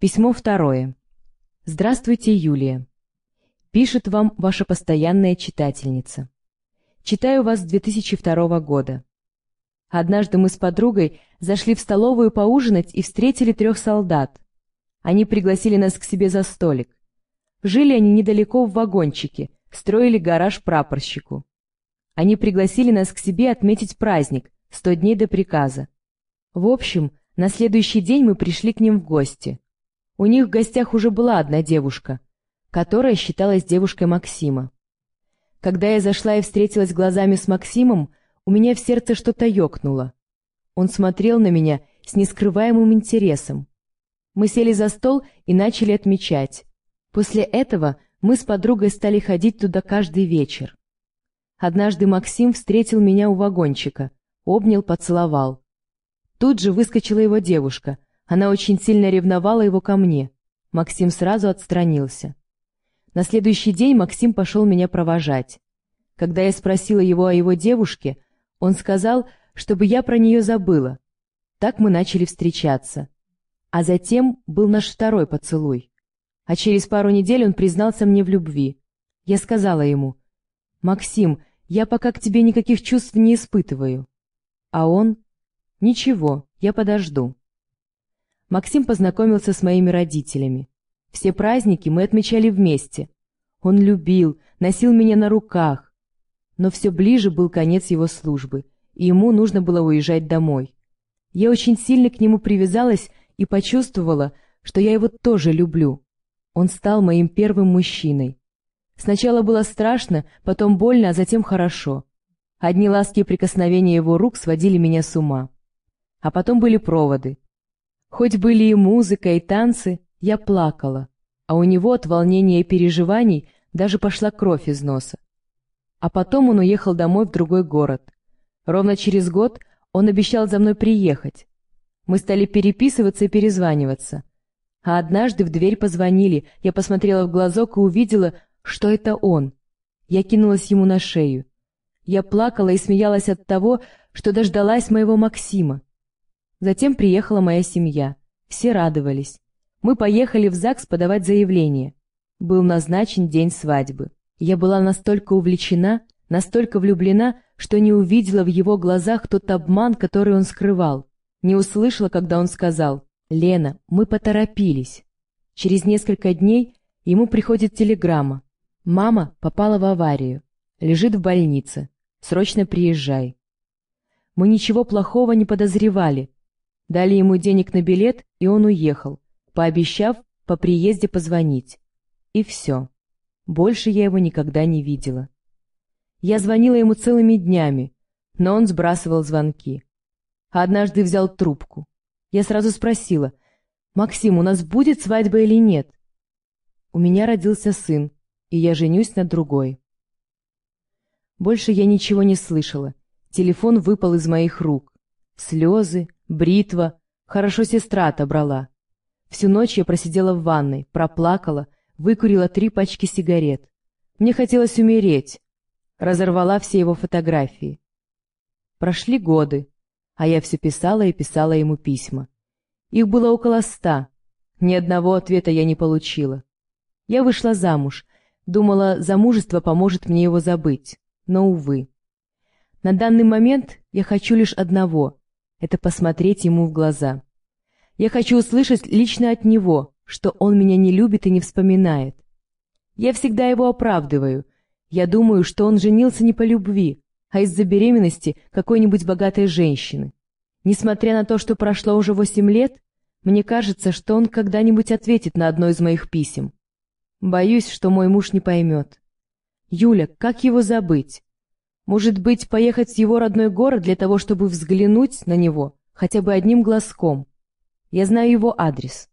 Письмо второе. Здравствуйте, Юлия. Пишет вам ваша постоянная читательница. Читаю вас с 2002 года. Однажды мы с подругой зашли в столовую поужинать и встретили трех солдат. Они пригласили нас к себе за столик. Жили они недалеко в вагончике, строили гараж прапорщику. Они пригласили нас к себе отметить праздник, сто дней до приказа. В общем, на следующий день мы пришли к ним в гости. У них в гостях уже была одна девушка, которая считалась девушкой Максима. Когда я зашла и встретилась глазами с Максимом, у меня в сердце что-то ёкнуло. Он смотрел на меня с нескрываемым интересом. Мы сели за стол и начали отмечать. После этого мы с подругой стали ходить туда каждый вечер. Однажды Максим встретил меня у вагончика, обнял, поцеловал. Тут же выскочила его девушка. Она очень сильно ревновала его ко мне. Максим сразу отстранился. На следующий день Максим пошел меня провожать. Когда я спросила его о его девушке, он сказал, чтобы я про нее забыла. Так мы начали встречаться. А затем был наш второй поцелуй. А через пару недель он признался мне в любви. Я сказала ему, «Максим, я пока к тебе никаких чувств не испытываю». А он «Ничего, я подожду». Максим познакомился с моими родителями. Все праздники мы отмечали вместе. Он любил, носил меня на руках. Но все ближе был конец его службы, и ему нужно было уезжать домой. Я очень сильно к нему привязалась и почувствовала, что я его тоже люблю. Он стал моим первым мужчиной. Сначала было страшно, потом больно, а затем хорошо. Одни ласки и прикосновения его рук сводили меня с ума а потом были проводы. Хоть были и музыка, и танцы, я плакала, а у него от волнения и переживаний даже пошла кровь из носа. А потом он уехал домой в другой город. Ровно через год он обещал за мной приехать. Мы стали переписываться и перезваниваться. А однажды в дверь позвонили, я посмотрела в глазок и увидела, что это он. Я кинулась ему на шею. Я плакала и смеялась от того, что дождалась моего Максима. Затем приехала моя семья. Все радовались. Мы поехали в ЗАГС подавать заявление. Был назначен день свадьбы. Я была настолько увлечена, настолько влюблена, что не увидела в его глазах тот обман, который он скрывал. Не услышала, когда он сказал «Лена, мы поторопились». Через несколько дней ему приходит телеграмма. «Мама попала в аварию. Лежит в больнице. Срочно приезжай». Мы ничего плохого не подозревали, Дали ему денег на билет, и он уехал, пообещав по приезде позвонить. И все. Больше я его никогда не видела. Я звонила ему целыми днями, но он сбрасывал звонки. А однажды взял трубку. Я сразу спросила, «Максим, у нас будет свадьба или нет?» У меня родился сын, и я женюсь на другой. Больше я ничего не слышала. Телефон выпал из моих рук. Слезы, бритва. Хорошо сестра отобрала. Всю ночь я просидела в ванной, проплакала, выкурила три пачки сигарет. Мне хотелось умереть. Разорвала все его фотографии. Прошли годы, а я все писала и писала ему письма. Их было около ста. Ни одного ответа я не получила. Я вышла замуж. Думала, замужество поможет мне его забыть. Но, увы. На данный момент я хочу лишь одного это посмотреть ему в глаза. Я хочу услышать лично от него, что он меня не любит и не вспоминает. Я всегда его оправдываю. Я думаю, что он женился не по любви, а из-за беременности какой-нибудь богатой женщины. Несмотря на то, что прошло уже восемь лет, мне кажется, что он когда-нибудь ответит на одно из моих писем. Боюсь, что мой муж не поймет. Юля, как его забыть? Может быть, поехать в его родной город для того, чтобы взглянуть на него хотя бы одним глазком. Я знаю его адрес.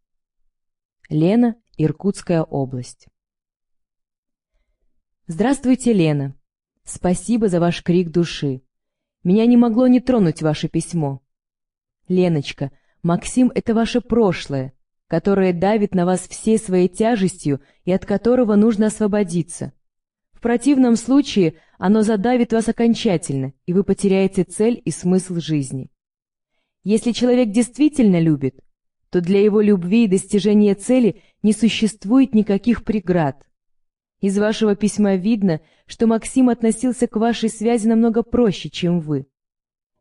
Лена, Иркутская область. Здравствуйте, Лена. Спасибо за ваш крик души. Меня не могло не тронуть ваше письмо. Леночка, Максим — это ваше прошлое, которое давит на вас всей своей тяжестью и от которого нужно освободиться. Противном случае оно задавит вас окончательно, и вы потеряете цель и смысл жизни. Если человек действительно любит, то для его любви и достижения цели не существует никаких преград. Из вашего письма видно, что Максим относился к вашей связи намного проще, чем вы.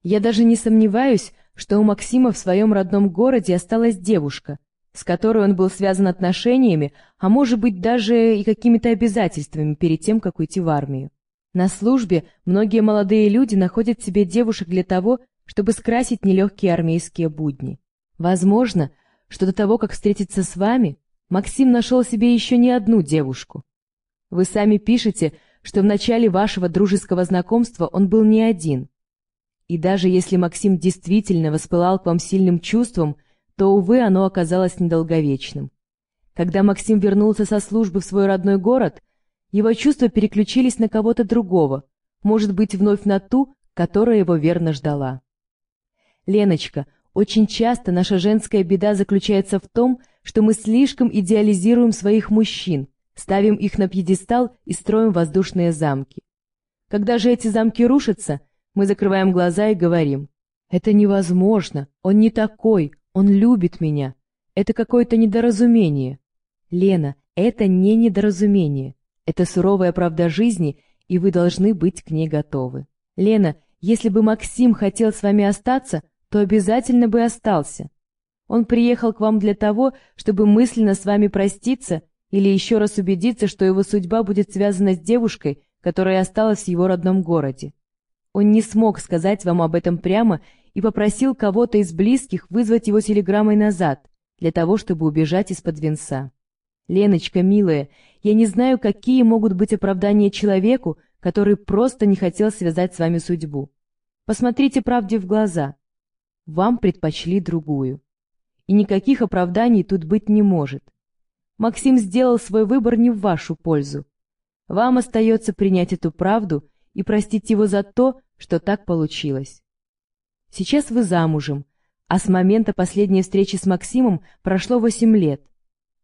Я даже не сомневаюсь, что у Максима в своем родном городе осталась девушка, с которой он был связан отношениями, а может быть даже и какими-то обязательствами перед тем, как уйти в армию. На службе многие молодые люди находят себе девушек для того, чтобы скрасить нелегкие армейские будни. Возможно, что до того, как встретиться с вами, Максим нашел себе еще не одну девушку. Вы сами пишете, что в начале вашего дружеского знакомства он был не один. И даже если Максим действительно воспылал к вам сильным чувством, то, увы, оно оказалось недолговечным. Когда Максим вернулся со службы в свой родной город, его чувства переключились на кого-то другого, может быть, вновь на ту, которая его верно ждала. Леночка, очень часто наша женская беда заключается в том, что мы слишком идеализируем своих мужчин, ставим их на пьедестал и строим воздушные замки. Когда же эти замки рушатся, мы закрываем глаза и говорим, «Это невозможно, он не такой, он любит меня, это какое-то недоразумение». Лена, это не недоразумение, это суровая правда жизни, и вы должны быть к ней готовы. Лена, если бы Максим хотел с вами остаться, то обязательно бы остался. Он приехал к вам для того, чтобы мысленно с вами проститься или еще раз убедиться, что его судьба будет связана с девушкой, которая осталась в его родном городе. Он не смог сказать вам об этом прямо и попросил кого-то из близких вызвать его телеграммой назад, для того, чтобы убежать из-под венца. Леночка, милая, я не знаю, какие могут быть оправдания человеку, который просто не хотел связать с вами судьбу. Посмотрите правде в глаза вам предпочли другую. И никаких оправданий тут быть не может. Максим сделал свой выбор не в вашу пользу. Вам остается принять эту правду и простить его за то, что так получилось. Сейчас вы замужем, а с момента последней встречи с Максимом прошло восемь лет.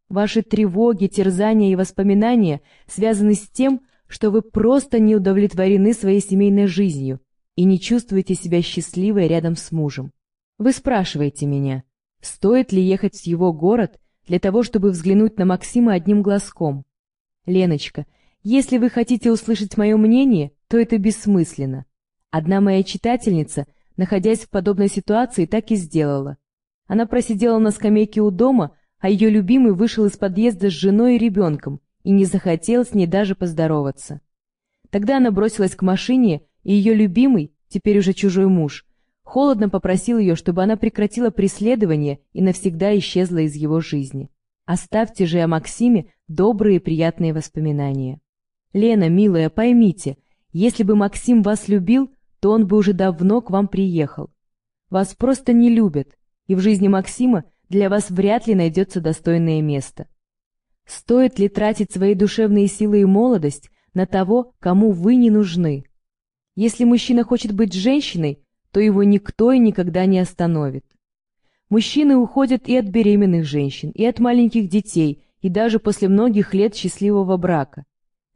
Ваши тревоги, терзания и воспоминания связаны с тем, что вы просто не удовлетворены своей семейной жизнью и не чувствуете себя счастливой рядом с мужем. Вы спрашиваете меня, стоит ли ехать в его город для того, чтобы взглянуть на Максима одним глазком. Леночка, если вы хотите услышать мое мнение, то это бессмысленно. Одна моя читательница, находясь в подобной ситуации, так и сделала. Она просидела на скамейке у дома, а ее любимый вышел из подъезда с женой и ребенком и не захотел с ней даже поздороваться. Тогда она бросилась к машине, и ее любимый, теперь уже чужой муж, холодно попросил ее, чтобы она прекратила преследование и навсегда исчезла из его жизни. Оставьте же о Максиме добрые и приятные воспоминания. Лена, милая, поймите, если бы Максим вас любил, то он бы уже давно к вам приехал. Вас просто не любят, и в жизни Максима для вас вряд ли найдется достойное место. Стоит ли тратить свои душевные силы и молодость на того, кому вы не нужны? Если мужчина хочет быть женщиной, то его никто и никогда не остановит. Мужчины уходят и от беременных женщин, и от маленьких детей, и даже после многих лет счастливого брака.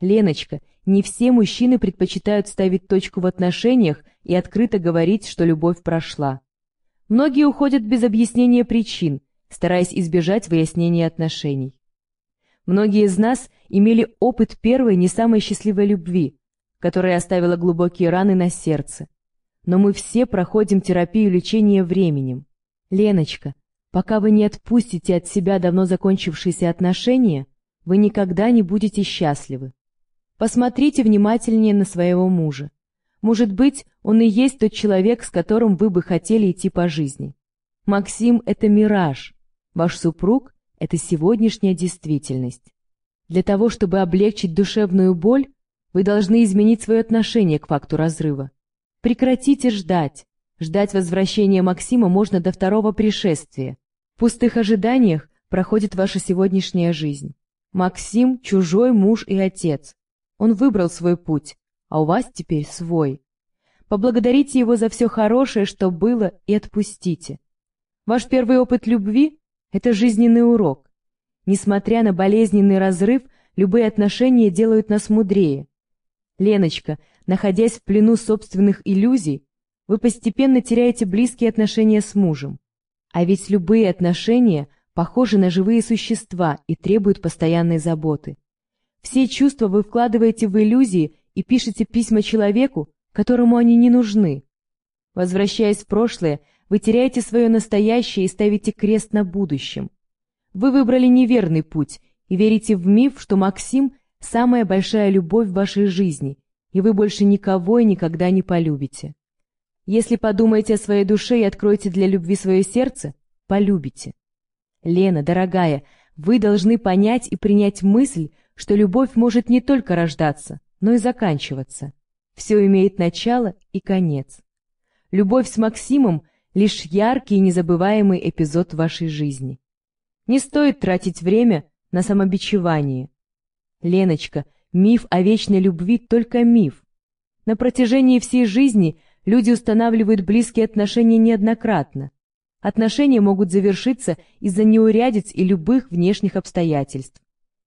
Леночка, не все мужчины предпочитают ставить точку в отношениях и открыто говорить, что любовь прошла. Многие уходят без объяснения причин, стараясь избежать выяснения отношений. Многие из нас имели опыт первой не самой счастливой любви, которая оставила глубокие раны на сердце но мы все проходим терапию лечения временем. Леночка, пока вы не отпустите от себя давно закончившиеся отношения, вы никогда не будете счастливы. Посмотрите внимательнее на своего мужа. Может быть, он и есть тот человек, с которым вы бы хотели идти по жизни. Максим — это мираж. Ваш супруг — это сегодняшняя действительность. Для того, чтобы облегчить душевную боль, вы должны изменить свое отношение к факту разрыва. Прекратите ждать. Ждать возвращения Максима можно до второго пришествия. В пустых ожиданиях проходит ваша сегодняшняя жизнь. Максим – чужой муж и отец. Он выбрал свой путь, а у вас теперь свой. Поблагодарите его за все хорошее, что было, и отпустите. Ваш первый опыт любви – это жизненный урок. Несмотря на болезненный разрыв, любые отношения делают нас мудрее. Леночка – находясь в плену собственных иллюзий, вы постепенно теряете близкие отношения с мужем. А ведь любые отношения похожи на живые существа и требуют постоянной заботы. Все чувства вы вкладываете в иллюзии и пишете письма человеку, которому они не нужны. Возвращаясь в прошлое, вы теряете свое настоящее и ставите крест на будущем. Вы выбрали неверный путь и верите в миф, что Максим – самая большая любовь в вашей жизни, и вы больше никого и никогда не полюбите. Если подумаете о своей душе и откроете для любви свое сердце, полюбите. Лена, дорогая, вы должны понять и принять мысль, что любовь может не только рождаться, но и заканчиваться. Все имеет начало и конец. Любовь с Максимом — лишь яркий и незабываемый эпизод вашей жизни. Не стоит тратить время на самобичевание. Леночка, миф о вечной любви — только миф. На протяжении всей жизни люди устанавливают близкие отношения неоднократно. Отношения могут завершиться из-за неурядиц и любых внешних обстоятельств.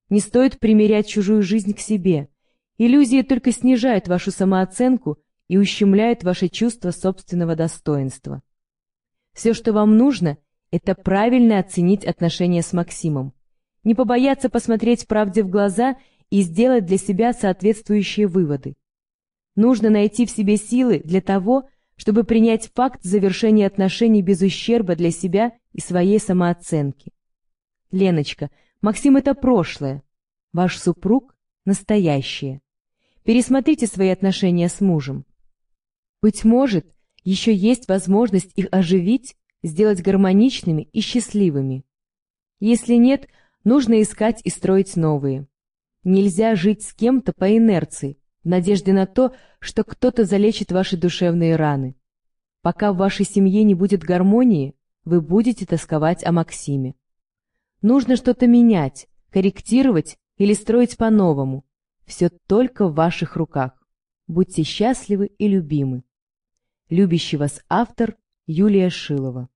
Не стоит примерять чужую жизнь к себе. Иллюзии только снижают вашу самооценку и ущемляют ваше чувство собственного достоинства. Все, что вам нужно, это правильно оценить отношения с Максимом, не побояться посмотреть правде в глаза и сделать для себя соответствующие выводы. Нужно найти в себе силы для того, чтобы принять факт завершения отношений без ущерба для себя и своей самооценки. Леночка, Максим — это прошлое, ваш супруг — настоящее. Пересмотрите свои отношения с мужем. Быть может, еще есть возможность их оживить, сделать гармоничными и счастливыми. Если нет, нужно искать и строить новые. Нельзя жить с кем-то по инерции, в надежде на то, что кто-то залечит ваши душевные раны. Пока в вашей семье не будет гармонии, вы будете тосковать о Максиме. Нужно что-то менять, корректировать или строить по-новому. Все только в ваших руках. Будьте счастливы и любимы. Любящий вас автор Юлия Шилова